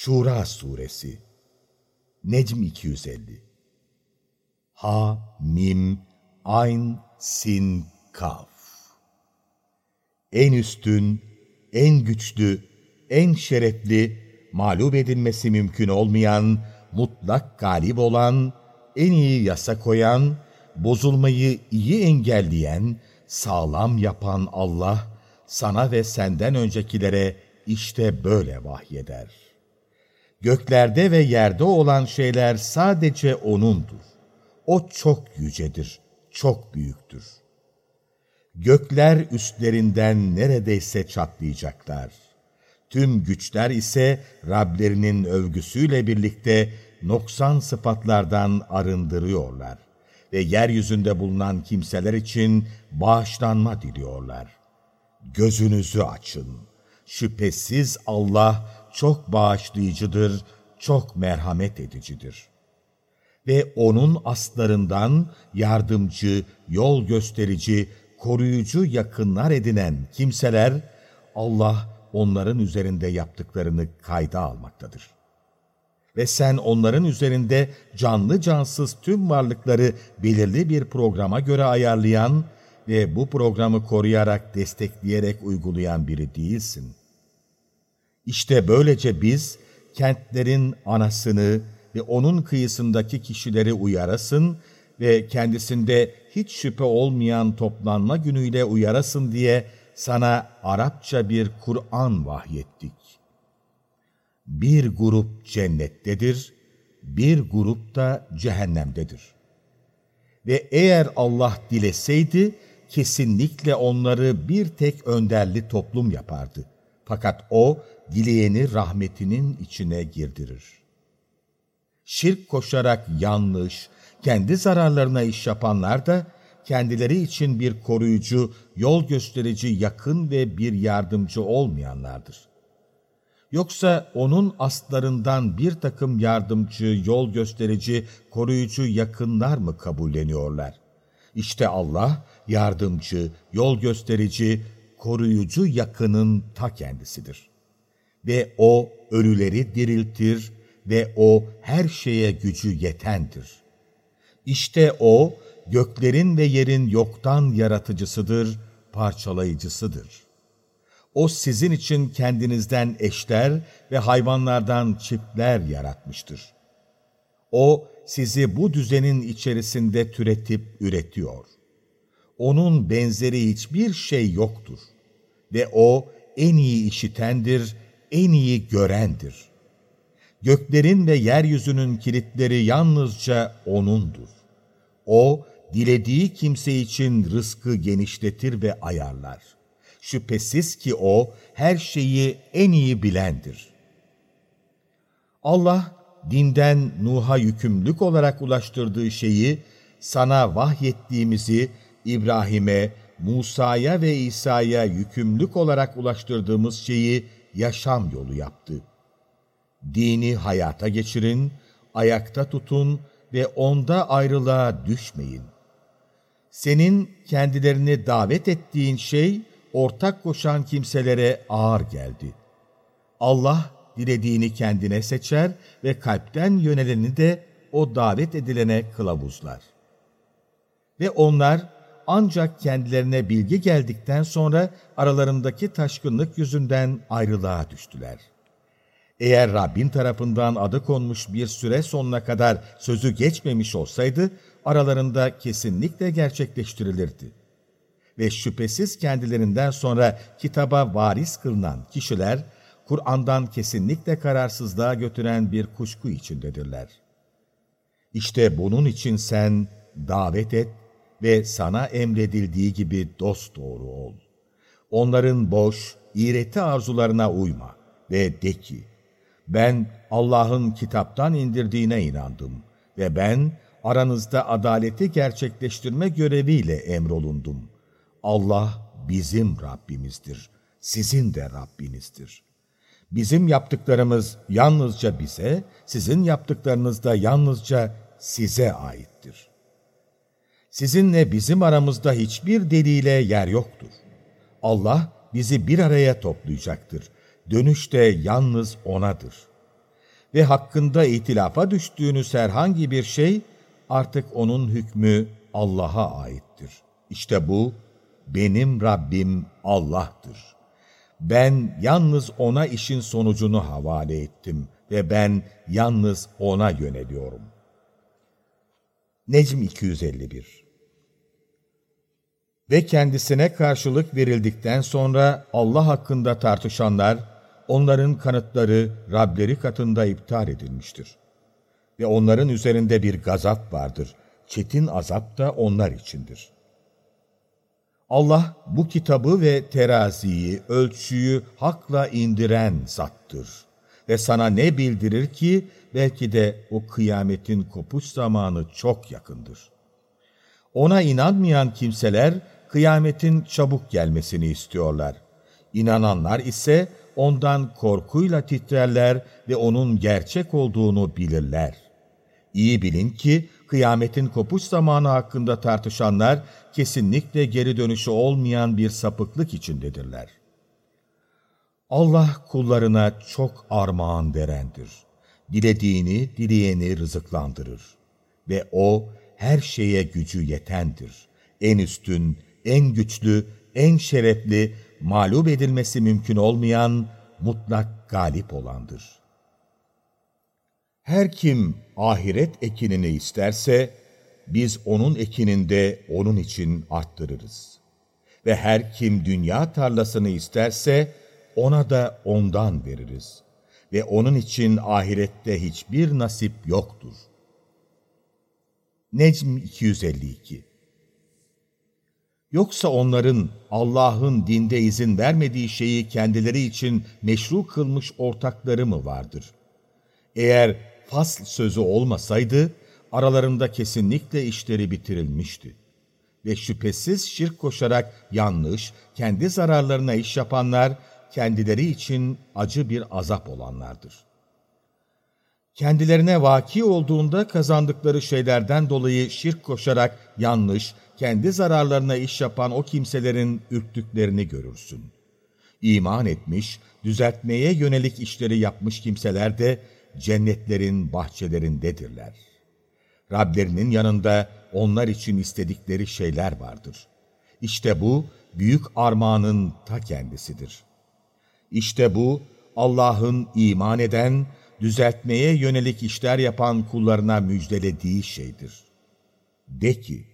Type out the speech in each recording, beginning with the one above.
Şura Suresi Necm 250 Ha, Mim, Ayn, Sin, Kaf En üstün, en güçlü, en şerefli, mağlup edilmesi mümkün olmayan, mutlak galip olan, en iyi yasa koyan, bozulmayı iyi engelleyen, sağlam yapan Allah, sana ve senden öncekilere işte böyle vahyeder. Göklerde ve yerde olan şeyler sadece O'nundur. O çok yücedir, çok büyüktür. Gökler üstlerinden neredeyse çatlayacaklar. Tüm güçler ise Rablerinin övgüsüyle birlikte noksan sıfatlardan arındırıyorlar ve yeryüzünde bulunan kimseler için bağışlanma diliyorlar. Gözünüzü açın. Şüphesiz Allah çok bağışlayıcıdır, çok merhamet edicidir. Ve O'nun aslarından yardımcı, yol gösterici, koruyucu yakınlar edinen kimseler, Allah onların üzerinde yaptıklarını kayda almaktadır. Ve sen onların üzerinde canlı cansız tüm varlıkları belirli bir programa göre ayarlayan ve bu programı koruyarak, destekleyerek uygulayan biri değilsin. İşte böylece biz kentlerin anasını ve onun kıyısındaki kişileri uyarasın ve kendisinde hiç şüphe olmayan toplanma günüyle uyarasın diye sana Arapça bir Kur'an vahyettik. Bir grup cennettedir, bir grup da cehennemdedir. Ve eğer Allah dileseydi, kesinlikle onları bir tek önderli toplum yapardı. Fakat O, dileyeni rahmetinin içine girdirir. Şirk koşarak yanlış, kendi zararlarına iş yapanlar da, kendileri için bir koruyucu, yol gösterici, yakın ve bir yardımcı olmayanlardır. Yoksa onun aslarından bir takım yardımcı, yol gösterici, koruyucu yakınlar mı kabulleniyorlar? İşte Allah, yardımcı, yol gösterici, koruyucu yakının ta kendisidir. Ve O ölüleri diriltir ve O her şeye gücü yetendir. İşte O, göklerin ve yerin yoktan yaratıcısıdır, parçalayıcısıdır. O sizin için kendinizden eşler ve hayvanlardan çiftler yaratmıştır. O sizi bu düzenin içerisinde türetip üretiyor. Onun benzeri hiçbir şey yoktur. Ve O en iyi işitendir, en iyi görendir. Göklerin ve yeryüzünün kilitleri yalnızca O'nundur. O, dilediği kimse için rızkı genişletir ve ayarlar. Şüphesiz ki O, her şeyi en iyi bilendir. Allah, dinden Nuh'a yükümlülük olarak ulaştırdığı şeyi, sana vahyettiğimizi İbrahim'e, Musa'ya ve İsa'ya yükümlülük olarak ulaştırdığımız şeyi yaşam yolu yaptı. Dini hayata geçirin, ayakta tutun ve onda ayrılığa düşmeyin. Senin kendilerini davet ettiğin şey, ortak koşan kimselere ağır geldi. Allah dilediğini kendine seçer ve kalpten yöneleni de o davet edilene kılavuzlar. Ve onlar ancak kendilerine bilgi geldikten sonra aralarındaki taşkınlık yüzünden ayrılığa düştüler. Eğer Rabbin tarafından adı konmuş bir süre sonuna kadar sözü geçmemiş olsaydı, aralarında kesinlikle gerçekleştirilirdi. Ve şüphesiz kendilerinden sonra kitaba varis kılınan kişiler, Kur'an'dan kesinlikle kararsızlığa götüren bir kuşku içindedirler. İşte bunun için sen davet et ve sana emredildiği gibi dost doğru ol. Onların boş, iğreti arzularına uyma ve de ki, ben Allah'ın kitaptan indirdiğine inandım ve ben aranızda adaleti gerçekleştirme göreviyle emrolundum. Allah bizim Rabbimizdir, sizin de Rabbinizdir. Bizim yaptıklarımız yalnızca bize, sizin yaptıklarınız da yalnızca size aittir. Sizinle bizim aramızda hiçbir deliyle yer yoktur. Allah bizi bir araya toplayacaktır. Dönüş de yalnız O'nadır. ve hakkında itilafa düştüğünüz herhangi bir şey artık onun hükmü Allah'a aittir. İşte bu benim Rabbim Allah'tır. Ben yalnız ona işin sonucunu havale ettim ve ben yalnız ona yöneliyorum. Necm 251 Ve kendisine karşılık verildikten sonra Allah hakkında tartışanlar, onların kanıtları Rableri katında iptal edilmiştir. Ve onların üzerinde bir gazap vardır. Çetin azap da onlar içindir. Allah bu kitabı ve teraziyi, ölçüyü hakla indiren zattır. Ve sana ne bildirir ki belki de o kıyametin kopuş zamanı çok yakındır. Ona inanmayan kimseler kıyametin çabuk gelmesini istiyorlar. İnananlar ise ondan korkuyla titrerler ve onun gerçek olduğunu bilirler. İyi bilin ki kıyametin kopuş zamanı hakkında tartışanlar kesinlikle geri dönüşü olmayan bir sapıklık içindedirler. Allah kullarına çok armağan verendir. Dilediğini, dileyeni rızıklandırır. Ve O her şeye gücü yetendir. En üstün, en güçlü, en şerefli, mağlup edilmesi mümkün olmayan, mutlak galip olandır. Her kim ahiret ekinini isterse, biz onun ekininde onun için arttırırız. Ve her kim dünya tarlasını isterse, ona da ondan veririz. Ve onun için ahirette hiçbir nasip yoktur. Necm 252 Yoksa onların Allah'ın dinde izin vermediği şeyi kendileri için meşru kılmış ortakları mı vardır? Eğer fasl sözü olmasaydı, aralarında kesinlikle işleri bitirilmişti. Ve şüphesiz şirk koşarak yanlış, kendi zararlarına iş yapanlar, kendileri için acı bir azap olanlardır. Kendilerine vaki olduğunda kazandıkları şeylerden dolayı şirk koşarak yanlış, kendi zararlarına iş yapan o kimselerin ürktüklerini görürsün. İman etmiş, düzeltmeye yönelik işleri yapmış kimseler de cennetlerin bahçelerindedirler. Rablerinin yanında onlar için istedikleri şeyler vardır. İşte bu, büyük armağanın ta kendisidir. İşte bu, Allah'ın iman eden, düzeltmeye yönelik işler yapan kullarına müjdelediği şeydir. De ki,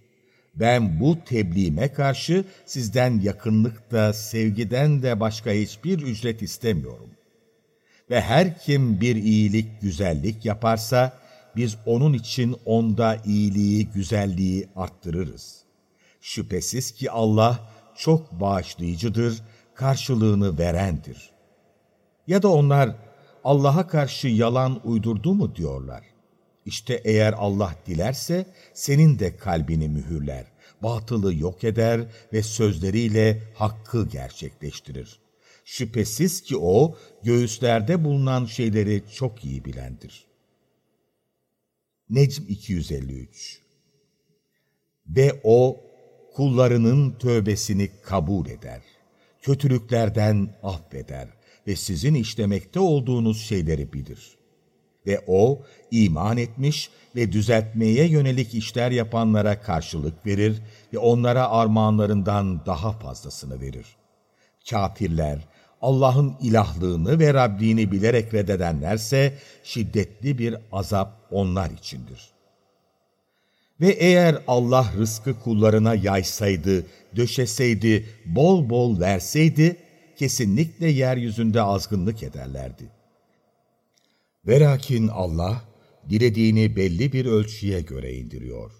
ben bu tebliğime karşı sizden yakınlıkta, sevgiden de başka hiçbir ücret istemiyorum. Ve her kim bir iyilik, güzellik yaparsa, biz onun için onda iyiliği, güzelliği arttırırız. Şüphesiz ki Allah çok bağışlayıcıdır, karşılığını verendir. Ya da onlar Allah'a karşı yalan uydurdu mu diyorlar. İşte eğer Allah dilerse senin de kalbini mühürler, batılı yok eder ve sözleriyle hakkı gerçekleştirir. Şüphesiz ki O, göğüslerde bulunan şeyleri çok iyi bilendir. Necm 253 Ve O, kullarının tövbesini kabul eder. Kötülüklerden affeder ve sizin işlemekte olduğunuz şeyleri bilir. Ve O, iman etmiş ve düzeltmeye yönelik işler yapanlara karşılık verir ve onlara armağanlarından daha fazlasını verir. Kafirler, Allah'ın ilahlığını ve Rabbini bilerek reddedenlerse şiddetli bir azap onlar içindir. Ve eğer Allah rızkı kullarına yaysaydı, döşeseydi, bol bol verseydi, kesinlikle yeryüzünde azgınlık ederlerdi. Velakin Allah, dilediğini belli bir ölçüye göre indiriyor.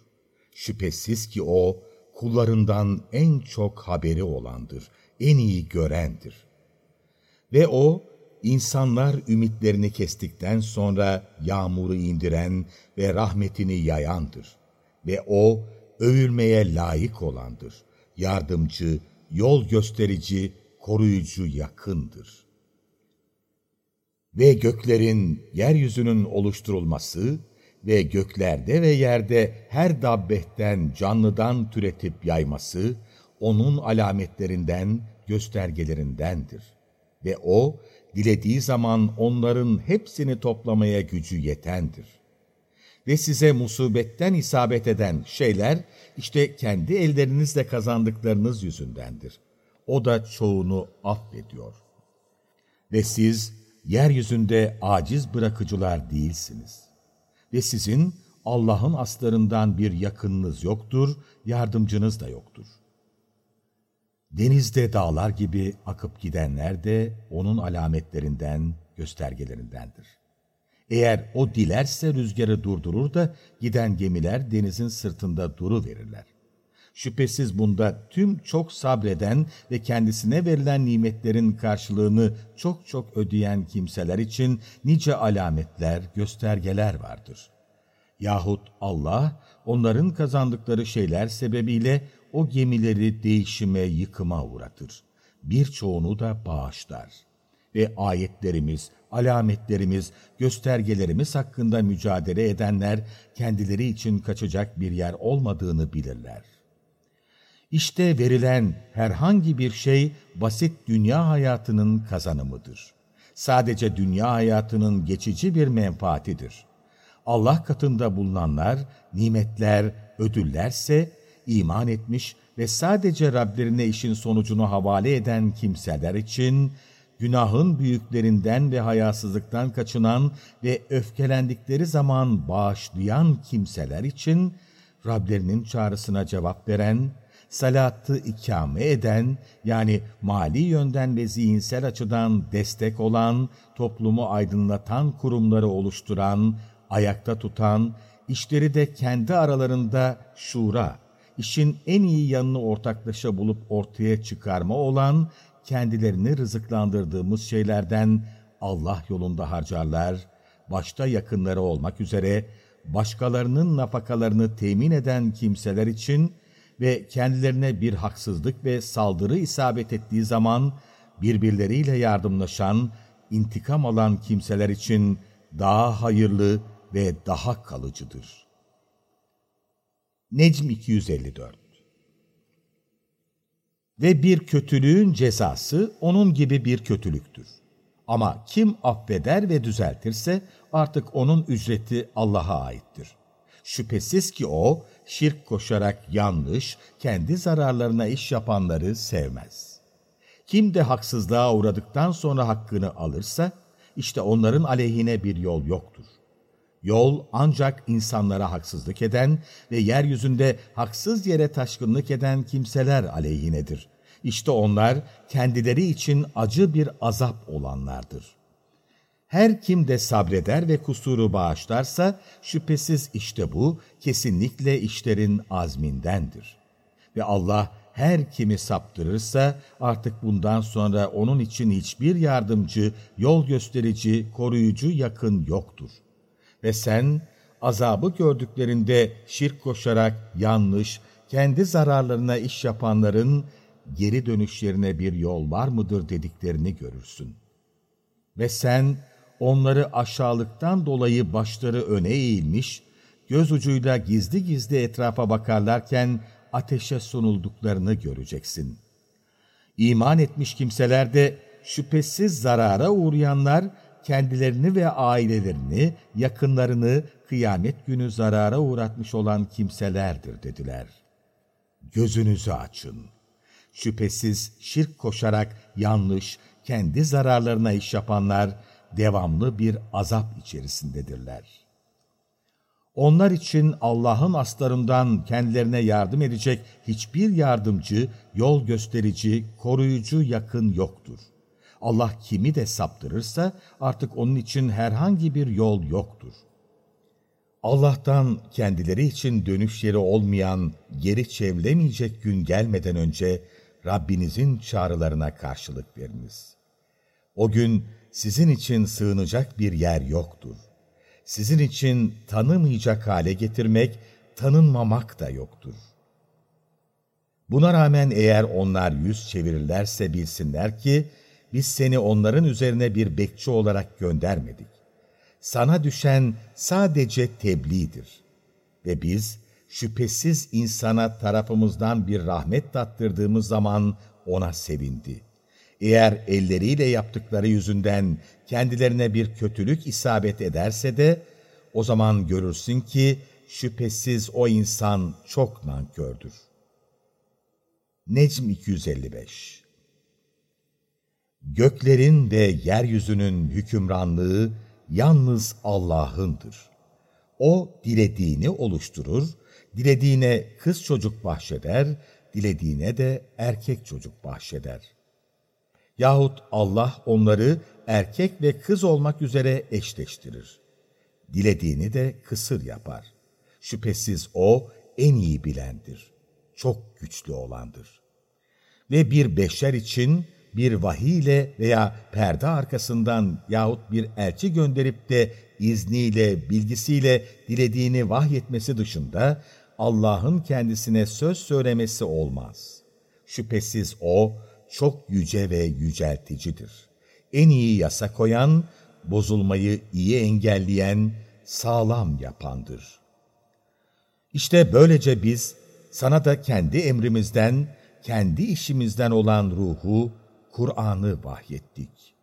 Şüphesiz ki O, kullarından en çok haberi olandır, en iyi görendir. Ve O, insanlar ümitlerini kestikten sonra yağmuru indiren ve rahmetini yayandır. Ve O, övülmeye layık olandır. Yardımcı, yol gösterici, koruyucu yakındır. Ve göklerin, yeryüzünün oluşturulması ve göklerde ve yerde her dabbehten, canlıdan türetip yayması, onun alametlerinden, göstergelerindendir. Ve O, dilediği zaman onların hepsini toplamaya gücü yetendir. Ve size musibetten isabet eden şeyler, işte kendi ellerinizle kazandıklarınız yüzündendir. O da çoğunu affediyor. Ve siz yeryüzünde aciz bırakıcılar değilsiniz. Ve sizin Allah'ın aslarından bir yakınınız yoktur, yardımcınız da yoktur. Denizde dağlar gibi akıp gidenler de onun alametlerinden, göstergelerindendir. Eğer o dilerse rüzgarı durdurur da giden gemiler denizin sırtında duru verirler. Şüphesiz bunda tüm çok sabreden ve kendisine verilen nimetlerin karşılığını çok çok ödeyen kimseler için nice alametler, göstergeler vardır. Yahut Allah onların kazandıkları şeyler sebebiyle o gemileri değişime, yıkıma uğratır. Birçoğunu da bağışlar. Ve ayetlerimiz, alametlerimiz, göstergelerimiz hakkında mücadele edenler kendileri için kaçacak bir yer olmadığını bilirler. İşte verilen herhangi bir şey basit dünya hayatının kazanımıdır. Sadece dünya hayatının geçici bir menfaatidir. Allah katında bulunanlar, nimetler, ödüllerse iman etmiş ve sadece Rablerine işin sonucunu havale eden kimseler için günahın büyüklerinden ve hayasızlıktan kaçınan ve öfkelendikleri zaman bağışlayan kimseler için Rablerinin çağrısına cevap veren, salatı ikame eden yani mali yönden ve zihinsel açıdan destek olan, toplumu aydınlatan kurumları oluşturan, ayakta tutan, işleri de kendi aralarında şura, işin en iyi yanını ortaklaşa bulup ortaya çıkarma olan, kendilerini rızıklandırdığımız şeylerden Allah yolunda harcarlar, başta yakınları olmak üzere başkalarının nafakalarını temin eden kimseler için ve kendilerine bir haksızlık ve saldırı isabet ettiği zaman birbirleriyle yardımlaşan, intikam alan kimseler için daha hayırlı ve daha kalıcıdır. Necm 254 Ve bir kötülüğün cezası onun gibi bir kötülüktür. Ama kim affeder ve düzeltirse artık onun ücreti Allah'a aittir. Şüphesiz ki o, şirk koşarak yanlış, kendi zararlarına iş yapanları sevmez. Kim de haksızlığa uğradıktan sonra hakkını alırsa, işte onların aleyhine bir yol yoktur. Yol ancak insanlara haksızlık eden ve yeryüzünde haksız yere taşkınlık eden kimseler aleyhinedir. İşte onlar kendileri için acı bir azap olanlardır. Her kim de sabreder ve kusuru bağışlarsa şüphesiz işte bu kesinlikle işlerin azmindendir. Ve Allah her kimi saptırırsa artık bundan sonra onun için hiçbir yardımcı, yol gösterici, koruyucu yakın yoktur. Ve sen azabı gördüklerinde şirk koşarak yanlış, kendi zararlarına iş yapanların geri dönüşlerine bir yol var mıdır dediklerini görürsün. Ve sen onları aşağılıktan dolayı başları öne eğilmiş, göz ucuyla gizli gizli etrafa bakarlarken ateşe sunulduklarını göreceksin. İman etmiş kimseler de şüphesiz zarara uğrayanlar, kendilerini ve ailelerini, yakınlarını kıyamet günü zarara uğratmış olan kimselerdir dediler. Gözünüzü açın. Şüphesiz şirk koşarak yanlış, kendi zararlarına iş yapanlar devamlı bir azap içerisindedirler. Onlar için Allah'ın aslarından kendilerine yardım edecek hiçbir yardımcı, yol gösterici, koruyucu yakın yoktur. Allah kimi de saptırırsa artık onun için herhangi bir yol yoktur. Allah'tan kendileri için dönüş yeri olmayan, geri çevrilemeyecek gün gelmeden önce Rabbinizin çağrılarına karşılık veriniz. O gün sizin için sığınacak bir yer yoktur. Sizin için tanımayacak hale getirmek, tanınmamak da yoktur. Buna rağmen eğer onlar yüz çevirirlerse bilsinler ki, biz seni onların üzerine bir bekçi olarak göndermedik. Sana düşen sadece tebliğdir. Ve biz şüphesiz insana tarafımızdan bir rahmet tattırdığımız zaman ona sevindi. Eğer elleriyle yaptıkları yüzünden kendilerine bir kötülük isabet ederse de, o zaman görürsün ki şüphesiz o insan çok nankördür. Necm 255 Göklerin ve yeryüzünün hükümranlığı yalnız Allah'ındır. O dilediğini oluşturur, dilediğine kız çocuk bahşeder, dilediğine de erkek çocuk bahşeder. Yahut Allah onları erkek ve kız olmak üzere eşleştirir. Dilediğini de kısır yapar. Şüphesiz O en iyi bilendir. Çok güçlü olandır. Ve bir beşer için bir vahiy veya perde arkasından yahut bir elçi gönderip de izniyle, bilgisiyle dilediğini vahyetmesi dışında Allah'ın kendisine söz söylemesi olmaz. Şüphesiz O çok yüce ve yücelticidir. En iyi yasa koyan, bozulmayı iyi engelleyen, sağlam yapandır. İşte böylece biz sana da kendi emrimizden, kendi işimizden olan ruhu, Kur'an'ı vahyettik.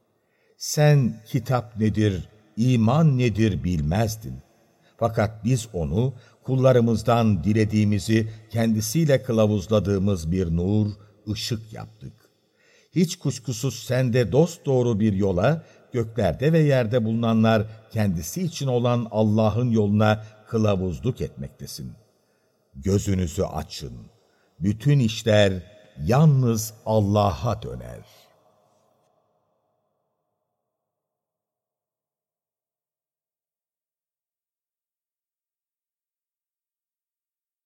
Sen kitap nedir, iman nedir bilmezdin. Fakat biz onu kullarımızdan dilediğimizi kendisiyle kılavuzladığımız bir nur, ışık yaptık. Hiç kuşkusuz sende dost doğru bir yola, göklerde ve yerde bulunanlar kendisi için olan Allah'ın yoluna kılavuzluk etmektesin. Gözünüzü açın. Bütün işler yalnız Allah'a döner.''